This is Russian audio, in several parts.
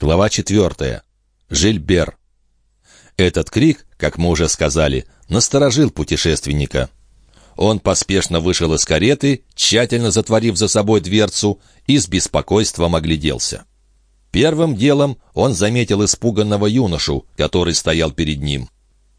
Глава 4. Жильбер. Этот крик, как мы уже сказали, насторожил путешественника. Он поспешно вышел из кареты, тщательно затворив за собой дверцу, и с беспокойством огляделся. Первым делом он заметил испуганного юношу, который стоял перед ним.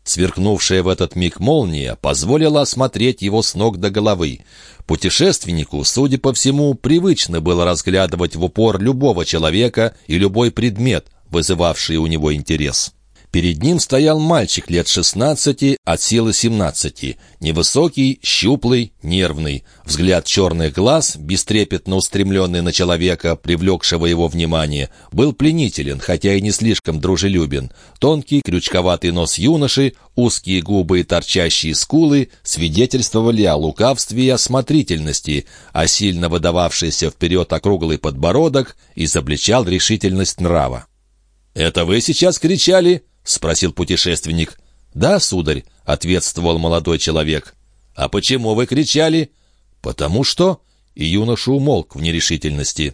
Сверкнувшая в этот миг молния позволила осмотреть его с ног до головы. Путешественнику, судя по всему, привычно было разглядывать в упор любого человека и любой предмет, вызывавший у него интерес. Перед ним стоял мальчик лет 16 от силы 17, невысокий, щуплый, нервный. Взгляд черных глаз, бестрепетно устремленный на человека, привлекшего его внимание, был пленителен, хотя и не слишком дружелюбен. Тонкий, крючковатый нос юноши, узкие губы и торчащие скулы свидетельствовали о лукавстве и осмотрительности, а сильно выдававшийся вперед округлый подбородок изобличал решительность нрава. «Это вы сейчас кричали?» — спросил путешественник. «Да, сударь», — ответствовал молодой человек. «А почему вы кричали?» «Потому что...» — и юноша умолк в нерешительности.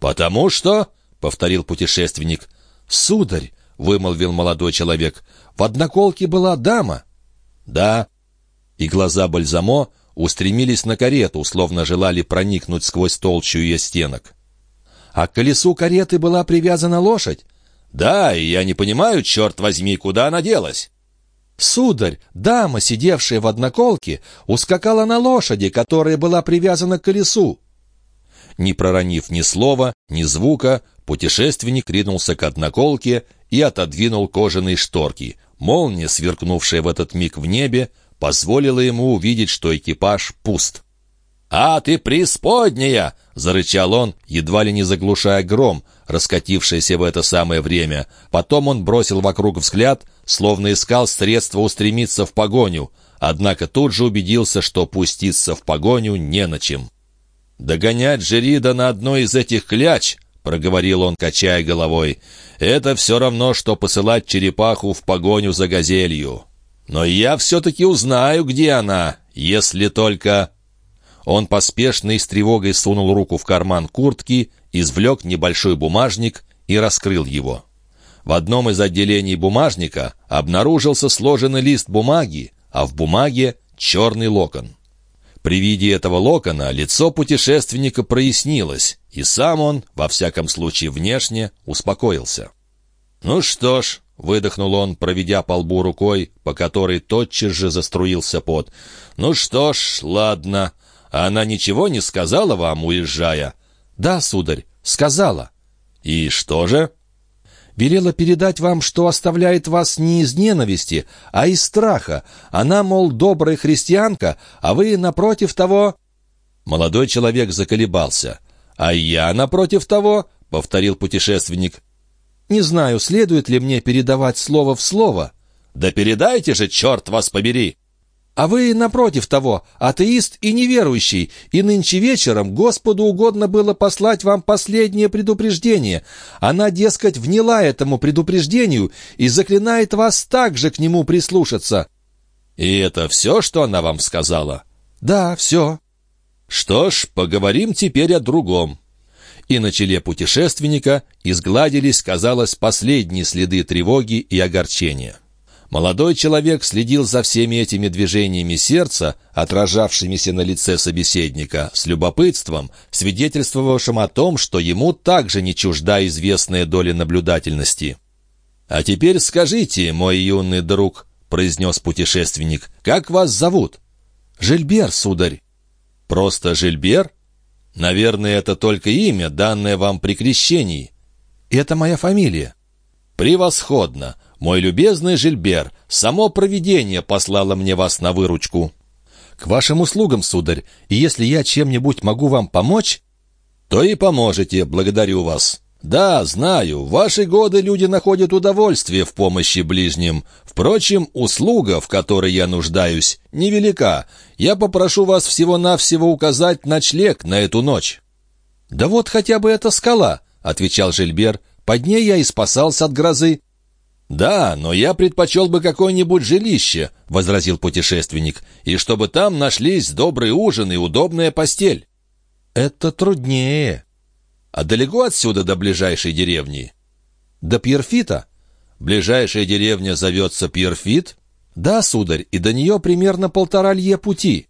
«Потому что...» — повторил путешественник. «Сударь», — вымолвил молодой человек, — «в одноколке была дама». «Да». И глаза Бальзамо устремились на карету, словно желали проникнуть сквозь толщу ее стенок. «А к колесу кареты была привязана лошадь?» «Да, и я не понимаю, черт возьми, куда она делась». «Сударь, дама, сидевшая в одноколке, ускакала на лошади, которая была привязана к колесу». Не проронив ни слова, ни звука, путешественник ринулся к одноколке и отодвинул кожаные шторки. Молния, сверкнувшая в этот миг в небе, позволила ему увидеть, что экипаж пуст. «А ты преисподняя!» — зарычал он, едва ли не заглушая гром, раскатившийся в это самое время. Потом он бросил вокруг взгляд, словно искал средства устремиться в погоню, однако тут же убедился, что пуститься в погоню не на чем. «Догонять Жерида на одной из этих кляч!» — проговорил он, качая головой. «Это все равно, что посылать черепаху в погоню за газелью. Но я все-таки узнаю, где она, если только...» Он поспешно и с тревогой сунул руку в карман куртки, извлек небольшой бумажник и раскрыл его. В одном из отделений бумажника обнаружился сложенный лист бумаги, а в бумаге черный локон. При виде этого локона лицо путешественника прояснилось, и сам он, во всяком случае внешне, успокоился. «Ну что ж», — выдохнул он, проведя по лбу рукой, по которой тотчас же заструился пот, «ну что ж, ладно, она ничего не сказала вам, уезжая?» «Да, сударь, сказала». «И что же?» «Велела передать вам, что оставляет вас не из ненависти, а из страха. Она, мол, добрая христианка, а вы, напротив того...» Молодой человек заколебался. «А я, напротив того...» — повторил путешественник. «Не знаю, следует ли мне передавать слово в слово». «Да передайте же, черт вас побери!» А вы, напротив того, атеист и неверующий, и нынче вечером Господу угодно было послать вам последнее предупреждение. Она, дескать, вняла этому предупреждению и заклинает вас также к нему прислушаться». «И это все, что она вам сказала?» «Да, все». «Что ж, поговорим теперь о другом». И на челе путешественника изгладились, казалось, последние следы тревоги и огорчения. Молодой человек следил за всеми этими движениями сердца, отражавшимися на лице собеседника, с любопытством, свидетельствовавшим о том, что ему также не чужда известная доля наблюдательности. «А теперь скажите, мой юный друг», — произнес путешественник, — «как вас зовут?» «Жильбер, сударь». «Просто Жильбер? Наверное, это только имя, данное вам при крещении». «Это моя фамилия». «Превосходно! Мой любезный Жильбер, само провидение послало мне вас на выручку». «К вашим услугам, сударь, и если я чем-нибудь могу вам помочь...» «То и поможете, благодарю вас». «Да, знаю, в ваши годы люди находят удовольствие в помощи ближним. Впрочем, услуга, в которой я нуждаюсь, невелика. Я попрошу вас всего-навсего указать ночлег на эту ночь». «Да вот хотя бы эта скала», — отвечал Жильбер. «Под ней я и спасался от грозы». «Да, но я предпочел бы какое-нибудь жилище», — возразил путешественник, «и чтобы там нашлись добрый ужин и удобная постель». «Это труднее». «А далеко отсюда до ближайшей деревни?» До Пьерфита? Ближайшая деревня зовется Пьерфит? Да, сударь, и до нее примерно полтора лье пути.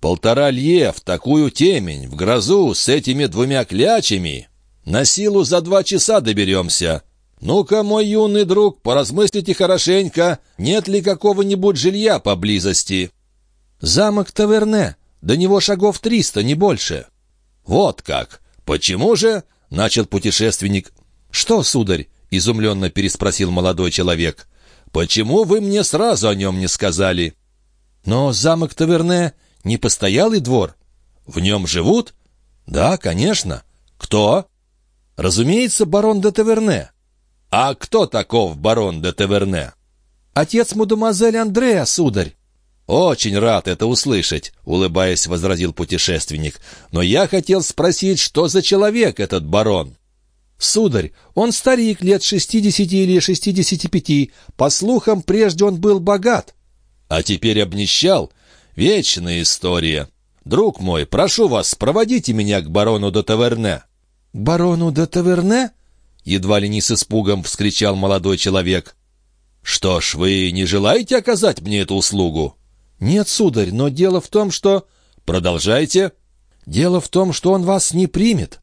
Полтора лье в такую темень, в грозу, с этими двумя клячами? На силу за два часа доберемся. Ну-ка, мой юный друг, поразмыслите хорошенько, нет ли какого-нибудь жилья поблизости. Замок Таверне, до него шагов триста, не больше. Вот как. Почему же? Начал путешественник. Что, сударь? Изумленно переспросил молодой человек. Почему вы мне сразу о нем не сказали? Но замок Таверне не постоялый двор. В нем живут? Да, конечно. Кто? Разумеется, барон де Таверне. А кто таков барон де Таверне? Отец мадемуазель Андреа, сударь. «Очень рад это услышать», — улыбаясь, возразил путешественник. «Но я хотел спросить, что за человек этот барон?» «Сударь, он старик лет шестидесяти или шестидесяти пяти. По слухам, прежде он был богат». «А теперь обнищал? Вечная история. Друг мой, прошу вас, проводите меня к барону де Таверне». «К барону де Таверне?» — едва ли не с испугом вскричал молодой человек. «Что ж, вы не желаете оказать мне эту услугу?» «Нет, сударь, но дело в том, что...» «Продолжайте». «Дело в том, что он вас не примет».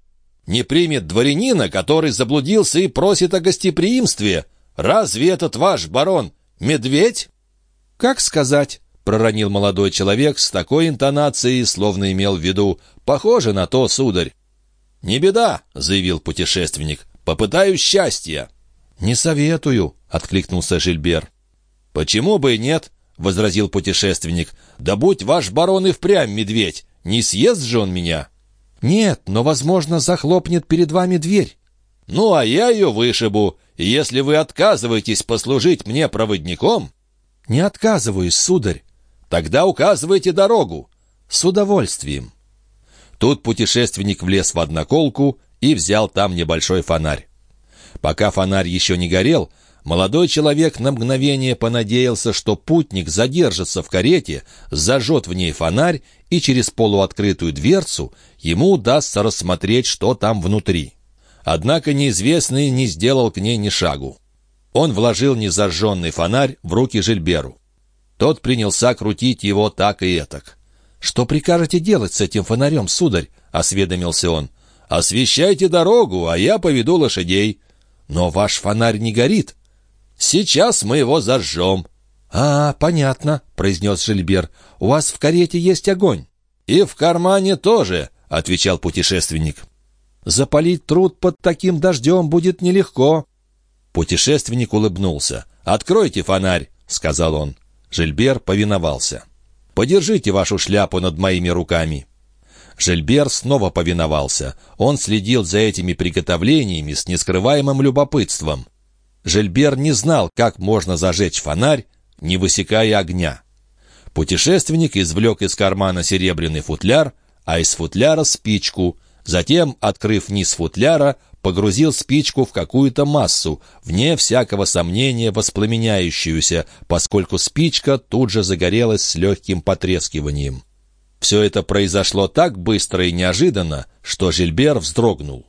«Не примет дворянина, который заблудился и просит о гостеприимстве? Разве этот ваш барон медведь?» «Как сказать?» — проронил молодой человек с такой интонацией, словно имел в виду. «Похоже на то, сударь». «Не беда», — заявил путешественник. «Попытаюсь счастья». «Не советую», — откликнулся Жильбер. «Почему бы и нет?» — возразил путешественник. «Да будь ваш барон и впрямь медведь! Не съест же он меня!» «Нет, но, возможно, захлопнет перед вами дверь». «Ну, а я ее вышибу, и если вы отказываетесь послужить мне проводником...» «Не отказываюсь, сударь». «Тогда указывайте дорогу». «С удовольствием». Тут путешественник влез в одноколку и взял там небольшой фонарь. Пока фонарь еще не горел, молодой человек на мгновение понадеялся, что путник задержится в карете, зажжет в ней фонарь, и через полуоткрытую дверцу ему удастся рассмотреть, что там внутри. Однако неизвестный не сделал к ней ни шагу. Он вложил незажженный фонарь в руки Жильберу. Тот принялся крутить его так и этак. «Что прикажете делать с этим фонарем, сударь?» — осведомился он. «Освещайте дорогу, а я поведу лошадей». «Но ваш фонарь не горит». «Сейчас мы его зажжем». «А, понятно», — произнес Жильбер. «У вас в карете есть огонь». «И в кармане тоже», — отвечал путешественник. «Запалить труд под таким дождем будет нелегко». Путешественник улыбнулся. «Откройте фонарь», — сказал он. Жильбер повиновался. «Подержите вашу шляпу над моими руками». Жильбер снова повиновался. Он следил за этими приготовлениями с нескрываемым любопытством. Жильбер не знал, как можно зажечь фонарь, не высекая огня. Путешественник извлек из кармана серебряный футляр, а из футляра спичку. Затем, открыв низ футляра, погрузил спичку в какую-то массу, вне всякого сомнения воспламеняющуюся, поскольку спичка тут же загорелась с легким потрескиванием. Все это произошло так быстро и неожиданно, что Жильбер вздрогнул.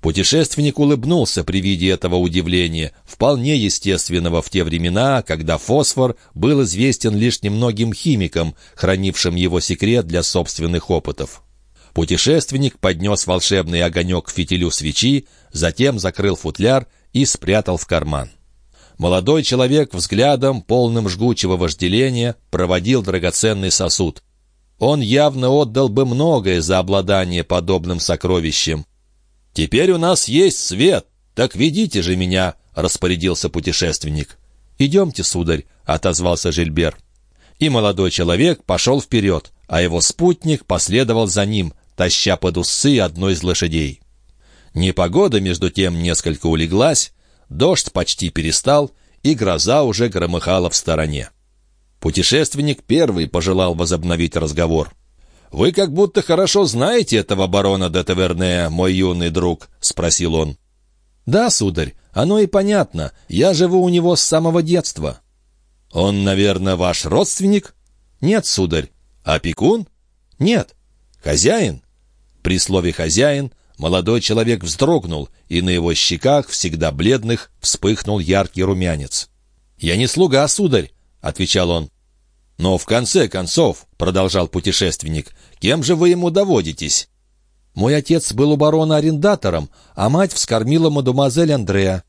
Путешественник улыбнулся при виде этого удивления, вполне естественного в те времена, когда фосфор был известен лишь немногим химикам, хранившим его секрет для собственных опытов. Путешественник поднес волшебный огонек к фитилю свечи, затем закрыл футляр и спрятал в карман. Молодой человек взглядом, полным жгучего вожделения, проводил драгоценный сосуд. Он явно отдал бы многое за обладание подобным сокровищем. «Теперь у нас есть свет, так ведите же меня», — распорядился путешественник. «Идемте, сударь», — отозвался Жильбер. И молодой человек пошел вперед, а его спутник последовал за ним, таща под усы одной из лошадей. Непогода, между тем, несколько улеглась, дождь почти перестал, и гроза уже громыхала в стороне. Путешественник первый пожелал возобновить разговор. «Вы как будто хорошо знаете этого барона де Таверне, мой юный друг», — спросил он. «Да, сударь, оно и понятно. Я живу у него с самого детства». «Он, наверное, ваш родственник?» «Нет, сударь». «Опекун?» «Нет». «Хозяин?» При слове «хозяин» молодой человек вздрогнул, и на его щеках, всегда бледных, вспыхнул яркий румянец. «Я не слуга, сударь», — отвечал он. «Но в конце концов», — продолжал путешественник, — «кем же вы ему доводитесь?» «Мой отец был у барона арендатором, а мать вскормила мадемуазель Андреа».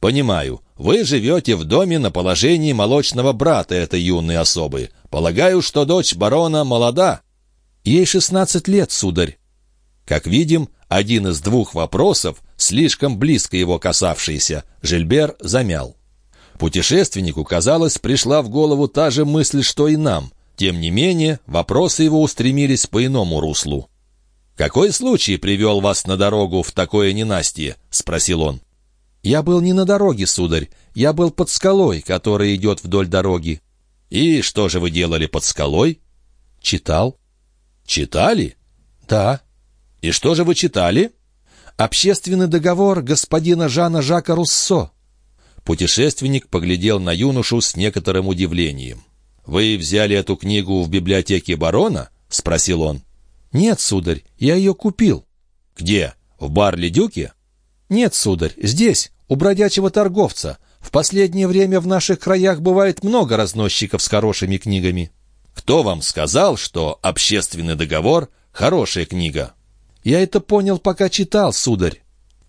«Понимаю. Вы живете в доме на положении молочного брата этой юной особы. Полагаю, что дочь барона молода». «Ей шестнадцать лет, сударь». Как видим, один из двух вопросов, слишком близко его касавшийся, Жильбер замял. Путешественнику, казалось, пришла в голову та же мысль, что и нам. Тем не менее, вопросы его устремились по иному руслу. «Какой случай привел вас на дорогу в такое ненастье?» — спросил он. «Я был не на дороге, сударь. Я был под скалой, которая идет вдоль дороги». «И что же вы делали под скалой?» «Читал». «Читали?» «Да». «И что же вы читали?» «Общественный договор господина Жана Жака Руссо». Путешественник поглядел на юношу с некоторым удивлением. «Вы взяли эту книгу в библиотеке барона?» — спросил он. «Нет, сударь, я ее купил». «Где? В Барли-Дюке?» «Нет, сударь, здесь, у бродячего торговца. В последнее время в наших краях бывает много разносчиков с хорошими книгами». «Кто вам сказал, что общественный договор — хорошая книга?» «Я это понял, пока читал, сударь».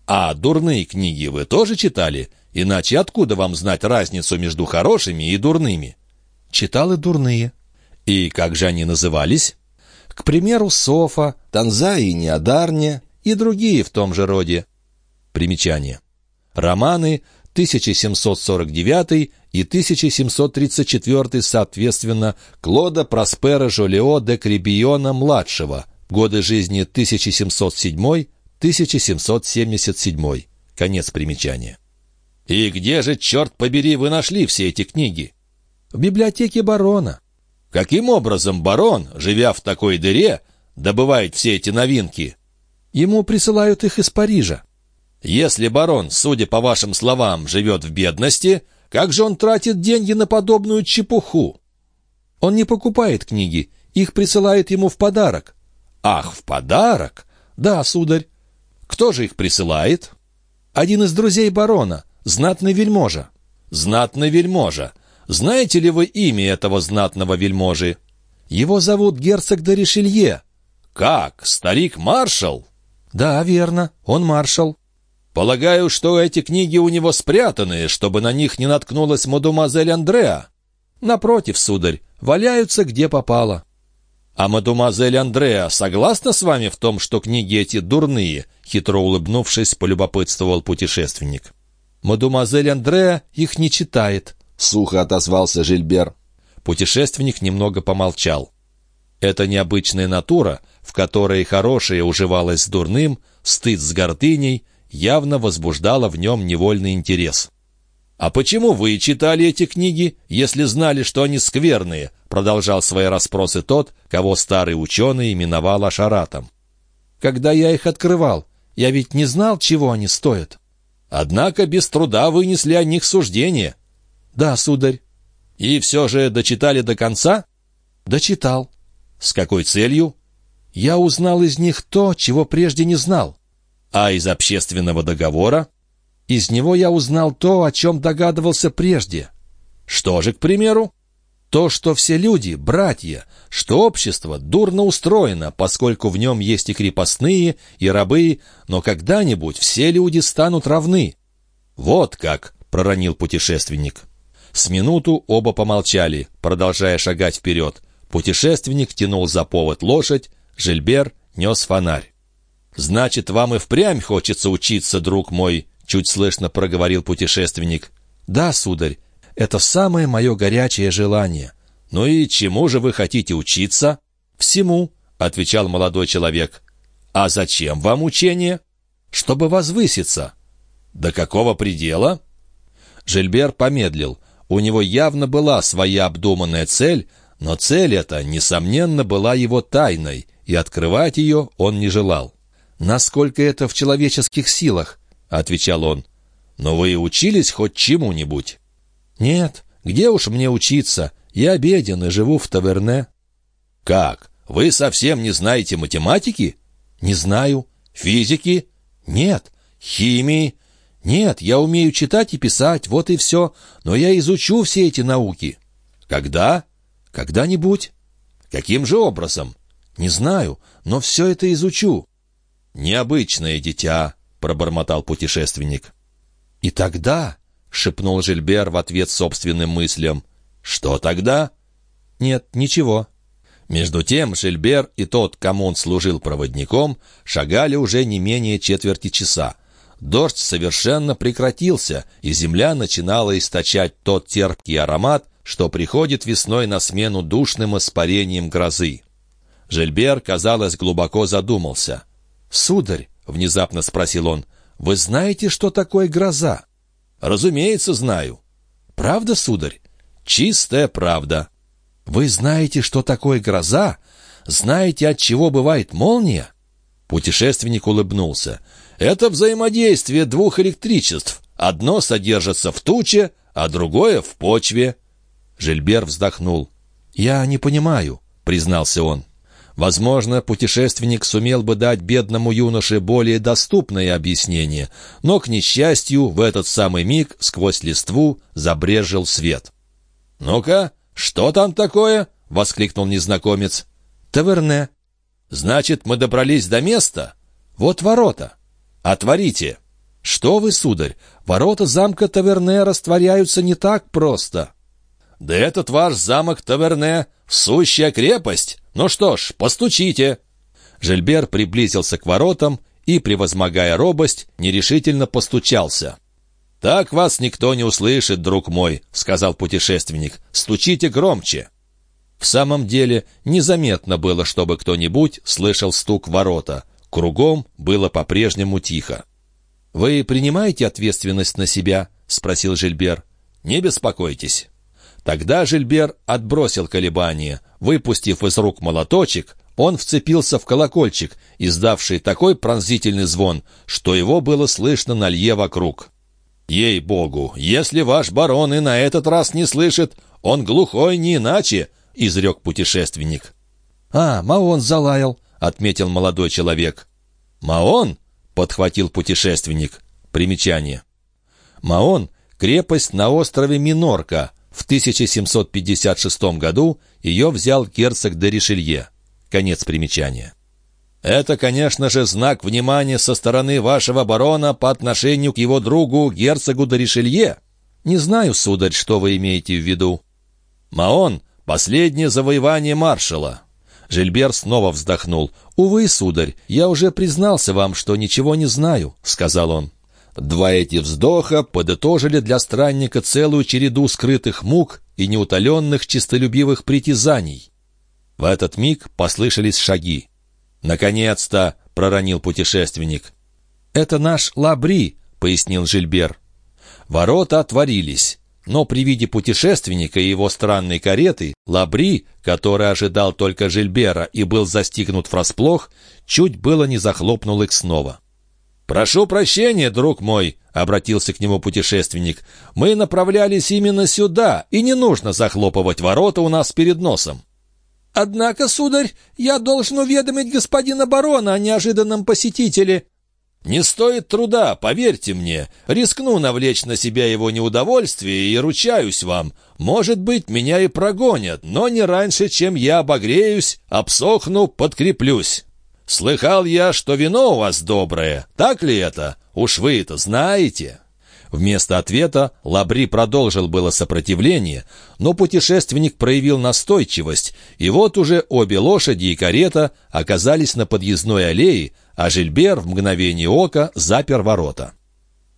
«А дурные книги вы тоже читали? Иначе откуда вам знать разницу между хорошими и дурными? Читал и дурные. И как же они назывались? К примеру, Софа, Танза и Неодарня и другие в том же роде. Примечание. Романы 1749 и 1734, соответственно, Клода Проспера Жолео де Кребиона-младшего, годы жизни 1707-1777. Конец примечания. «И где же, черт побери, вы нашли все эти книги?» «В библиотеке барона». «Каким образом барон, живя в такой дыре, добывает все эти новинки?» «Ему присылают их из Парижа». «Если барон, судя по вашим словам, живет в бедности, как же он тратит деньги на подобную чепуху?» «Он не покупает книги, их присылают ему в подарок». «Ах, в подарок?» «Да, сударь». «Кто же их присылает?» «Один из друзей барона, знатный вельможа». «Знатный вельможа. Знаете ли вы имя этого знатного вельможи?» «Его зовут герцог де Ришелье». «Как? Старик-маршал?» «Да, верно, он маршал». «Полагаю, что эти книги у него спрятаны, чтобы на них не наткнулась мадемуазель Андреа». «Напротив, сударь, валяются где попало». «А мадемуазель Андреа согласна с вами в том, что книги эти дурные?» Хитро улыбнувшись, полюбопытствовал путешественник. «Мадемуазель Андреа их не читает», — сухо отозвался Жильбер. Путешественник немного помолчал. Эта необычная натура, в которой хорошее уживалось с дурным, стыд с гордыней, явно возбуждала в нем невольный интерес. «А почему вы читали эти книги, если знали, что они скверные?» продолжал свои расспросы тот, кого старый ученый именовал Ашаратом. «Когда я их открывал, я ведь не знал, чего они стоят». Однако без труда вынесли о них суждение. Да, сударь. И все же дочитали до конца? Дочитал. С какой целью? Я узнал из них то, чего прежде не знал. А из общественного договора? Из него я узнал то, о чем догадывался прежде. Что же, к примеру? То, что все люди — братья, что общество дурно устроено, поскольку в нем есть и крепостные, и рабы, но когда-нибудь все люди станут равны. «Вот как!» — проронил путешественник. С минуту оба помолчали, продолжая шагать вперед. Путешественник тянул за повод лошадь, Жильбер нес фонарь. «Значит, вам и впрямь хочется учиться, друг мой», — чуть слышно проговорил путешественник. «Да, сударь, это самое мое горячее желание. «Ну и чему же вы хотите учиться?» «Всему», — отвечал молодой человек. «А зачем вам учение?» «Чтобы возвыситься». «До какого предела?» Жильбер помедлил. У него явно была своя обдуманная цель, но цель эта, несомненно, была его тайной, и открывать ее он не желал. «Насколько это в человеческих силах?» — отвечал он. «Но вы учились хоть чему-нибудь?» «Нет, где уж мне учиться? Я беден и живу в таверне». «Как? Вы совсем не знаете математики?» «Не знаю. Физики? Нет. Химии? Нет, я умею читать и писать, вот и все. Но я изучу все эти науки. Когда? Когда-нибудь. Каким же образом? Не знаю, но все это изучу. Необычное дитя, пробормотал путешественник. И тогда, шепнул Жильбер в ответ собственным мыслям. Что тогда? Нет, ничего. Между тем Жильбер и тот, кому он служил проводником, шагали уже не менее четверти часа. Дождь совершенно прекратился, и земля начинала источать тот терпкий аромат, что приходит весной на смену душным испарением грозы. Жильбер, казалось, глубоко задумался. «Сударь», — внезапно спросил он, — «вы знаете, что такое гроза?» «Разумеется, знаю». «Правда, сударь?» «Чистая правда». «Вы знаете, что такое гроза? Знаете, от чего бывает молния?» Путешественник улыбнулся. «Это взаимодействие двух электричеств. Одно содержится в туче, а другое — в почве». Жильбер вздохнул. «Я не понимаю», — признался он. Возможно, путешественник сумел бы дать бедному юноше более доступное объяснение, но, к несчастью, в этот самый миг сквозь листву забрежил свет. «Ну-ка, «Что там такое?» — воскликнул незнакомец. «Таверне». «Значит, мы добрались до места? Вот ворота. Отворите». «Что вы, сударь, ворота замка Таверне растворяются не так просто». «Да этот ваш замок Таверне — сущая крепость. Ну что ж, постучите». Жильбер приблизился к воротам и, превозмогая робость, нерешительно постучался. «Так вас никто не услышит, друг мой», — сказал путешественник. «Стучите громче». В самом деле незаметно было, чтобы кто-нибудь слышал стук ворота. Кругом было по-прежнему тихо. «Вы принимаете ответственность на себя?» — спросил Жильбер. «Не беспокойтесь». Тогда Жильбер отбросил колебания. Выпустив из рук молоточек, он вцепился в колокольчик, издавший такой пронзительный звон, что его было слышно на лье вокруг. «Ей-богу, если ваш барон и на этот раз не слышит, он глухой не иначе», — изрек путешественник. «А, Маон залаял», — отметил молодой человек. «Маон?» — подхватил путешественник. Примечание. Маон — крепость на острове Минорка. В 1756 году ее взял герцог де Ришелье. Конец примечания. Это, конечно же, знак внимания со стороны вашего барона по отношению к его другу, герцогу де Ришелье. Не знаю, сударь, что вы имеете в виду. Маон — последнее завоевание маршала. Жильбер снова вздохнул. «Увы, сударь, я уже признался вам, что ничего не знаю», — сказал он. Два эти вздоха подытожили для странника целую череду скрытых мук и неутоленных чистолюбивых притязаний. В этот миг послышались шаги. «Наконец-то!» — проронил путешественник. «Это наш Лабри», — пояснил Жильбер. Ворота отворились, но при виде путешественника и его странной кареты Лабри, который ожидал только Жильбера и был застигнут врасплох, чуть было не захлопнул их снова. «Прошу прощения, друг мой», — обратился к нему путешественник. «Мы направлялись именно сюда, и не нужно захлопывать ворота у нас перед носом». «Однако, сударь, я должен уведомить господина барона о неожиданном посетителе». «Не стоит труда, поверьте мне. Рискну навлечь на себя его неудовольствие и ручаюсь вам. Может быть, меня и прогонят, но не раньше, чем я обогреюсь, обсохну, подкреплюсь. Слыхал я, что вино у вас доброе. Так ли это? Уж вы это знаете». Вместо ответа Лабри продолжил было сопротивление, но путешественник проявил настойчивость, и вот уже обе лошади и карета оказались на подъездной аллее, а Жильбер в мгновение ока запер ворота.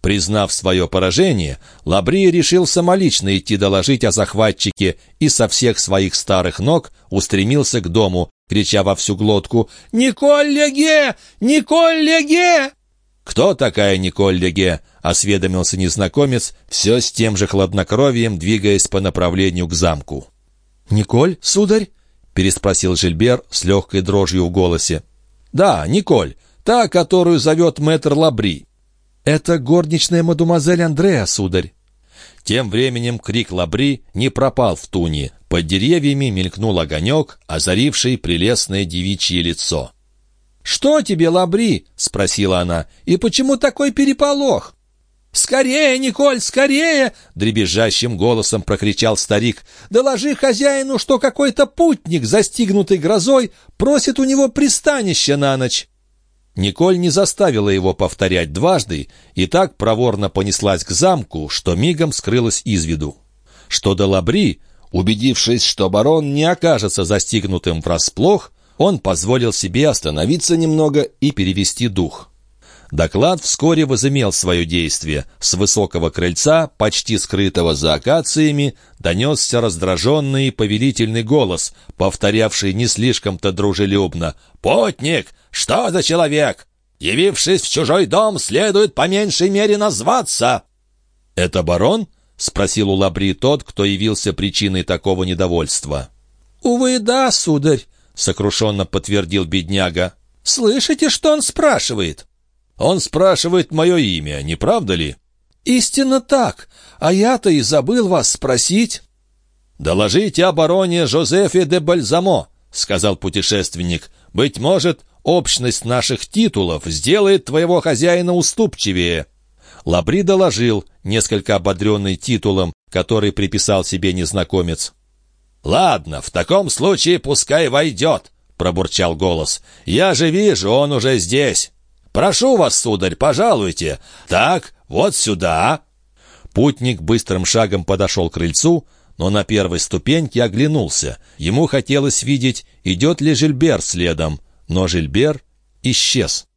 Признав свое поражение, Лабри решил самолично идти доложить о захватчике и со всех своих старых ног устремился к дому, крича во всю глотку «Николь Леге! Николь Леге!» «Кто такая Николь Леге?» — осведомился незнакомец, все с тем же хладнокровием, двигаясь по направлению к замку. «Николь, сударь?» — переспросил Жильбер с легкой дрожью в голосе. «Да, Николь, та, которую зовет мэтр Лабри». «Это горничная мадемуазель Андреа, сударь». Тем временем крик Лабри не пропал в туне. Под деревьями мелькнул огонек, озаривший прелестное девичье лицо. «Что тебе, Лабри?» — спросила она. «И почему такой переполох?» «Скорее, Николь, скорее!» — дребезжащим голосом прокричал старик. «Доложи хозяину, что какой-то путник, застигнутый грозой, просит у него пристанище на ночь». Николь не заставила его повторять дважды и так проворно понеслась к замку, что мигом скрылась из виду. Что до Лабри, убедившись, что барон не окажется застигнутым врасплох, он позволил себе остановиться немного и перевести дух. Доклад вскоре возымел свое действие. С высокого крыльца, почти скрытого за акациями, донесся раздраженный и повелительный голос, повторявший не слишком-то дружелюбно. «Путник! Что за человек? Явившись в чужой дом, следует по меньшей мере назваться!» «Это барон?» — спросил у Лабри тот, кто явился причиной такого недовольства. «Увы, да, сударь», — сокрушенно подтвердил бедняга. «Слышите, что он спрашивает?» Он спрашивает мое имя, не правда ли?» «Истинно так. А я-то и забыл вас спросить». «Доложите о бароне Жозефе де Бальзамо», — сказал путешественник. «Быть может, общность наших титулов сделает твоего хозяина уступчивее». Лабри доложил, несколько ободренный титулом, который приписал себе незнакомец. «Ладно, в таком случае пускай войдет», — пробурчал голос. «Я же вижу, он уже здесь». «Прошу вас, сударь, пожалуйте. Так, вот сюда». Путник быстрым шагом подошел к крыльцу, но на первой ступеньке оглянулся. Ему хотелось видеть, идет ли Жильбер следом, но Жильбер исчез.